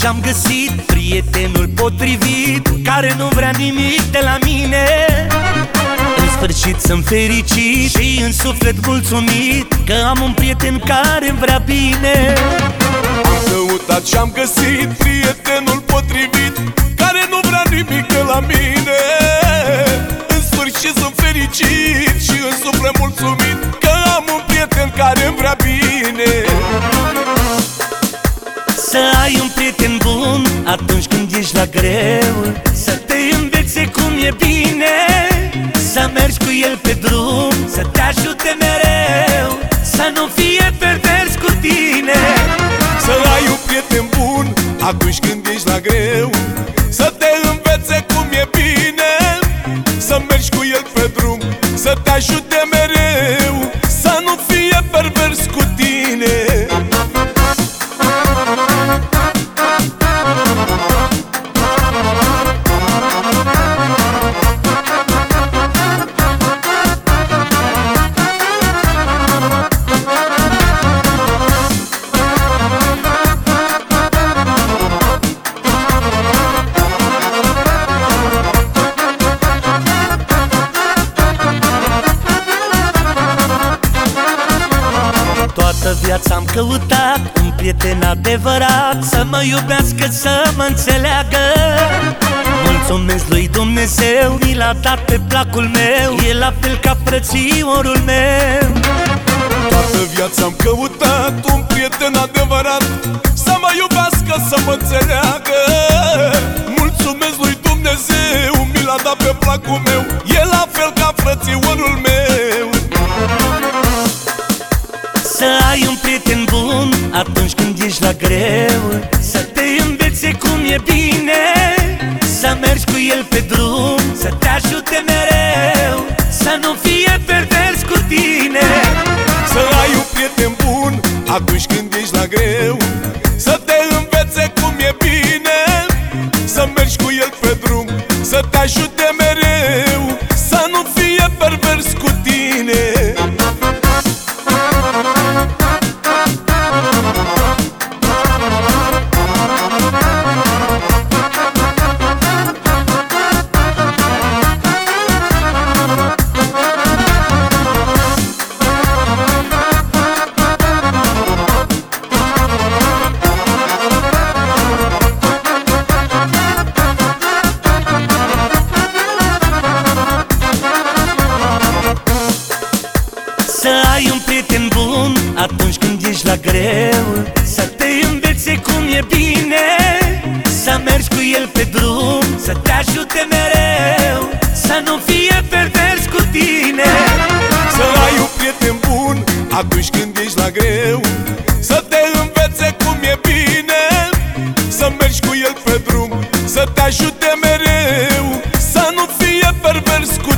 și-am găsit prietenul potrivit Care nu vrea nimic de la mine. În sfârșit sunt fericit și în suflet mulțumit Că am un prieten care îmi vrea bine. Am căutat și-am găsit prietenul potrivit Care nu vrea nimic de la mine. În sfârșit sunt fericit și în suflet Să ai un prieten bun atunci când ești la greu. Să te învețe cum e bine Să mergi cu el pe drum Să te ajute mereu Să nu fie pervers cu tine. Să ai un prieten bun atunci când ești la greu. Să te învețe cum e bine Să mergi cu el pe drum Să te ajute mereu Să nu fie pervers cu tine căutat un prieten adevărat Să mă iubească, să mă înțeleagă. Mulțumesc lui Dumnezeu, mi l-a dat pe placul meu E la fel ca frățiorul meu. Toată viața am căutat un prieten adevărat Să mă iubească, să mă înțeleagă. Mulțumesc lui Dumnezeu, mi l-a dat pe placul meu E la fel ca frățiorul meu. Să ai un prieten bun atunci când ești la greu. Să te învețe cum e bine Să mergi cu el pe drum Să te ajute mereu Să nu fie pervers cu tine. Să ai un prieten bun atunci când ești la greu. Să te învețe cum e bine Să mergi cu el pe drum Să te ajute mereu atunci când ești la greu Să te învețe cum e bine Să mergi cu el pe drum Să te ajute mereu Să nu fie pervers cu tine. Să ai un prieten bun atunci când ești la greu Să te învețe cum e bine Să mergi cu el pe drum Să te ajute mereu Să nu fie pervers cu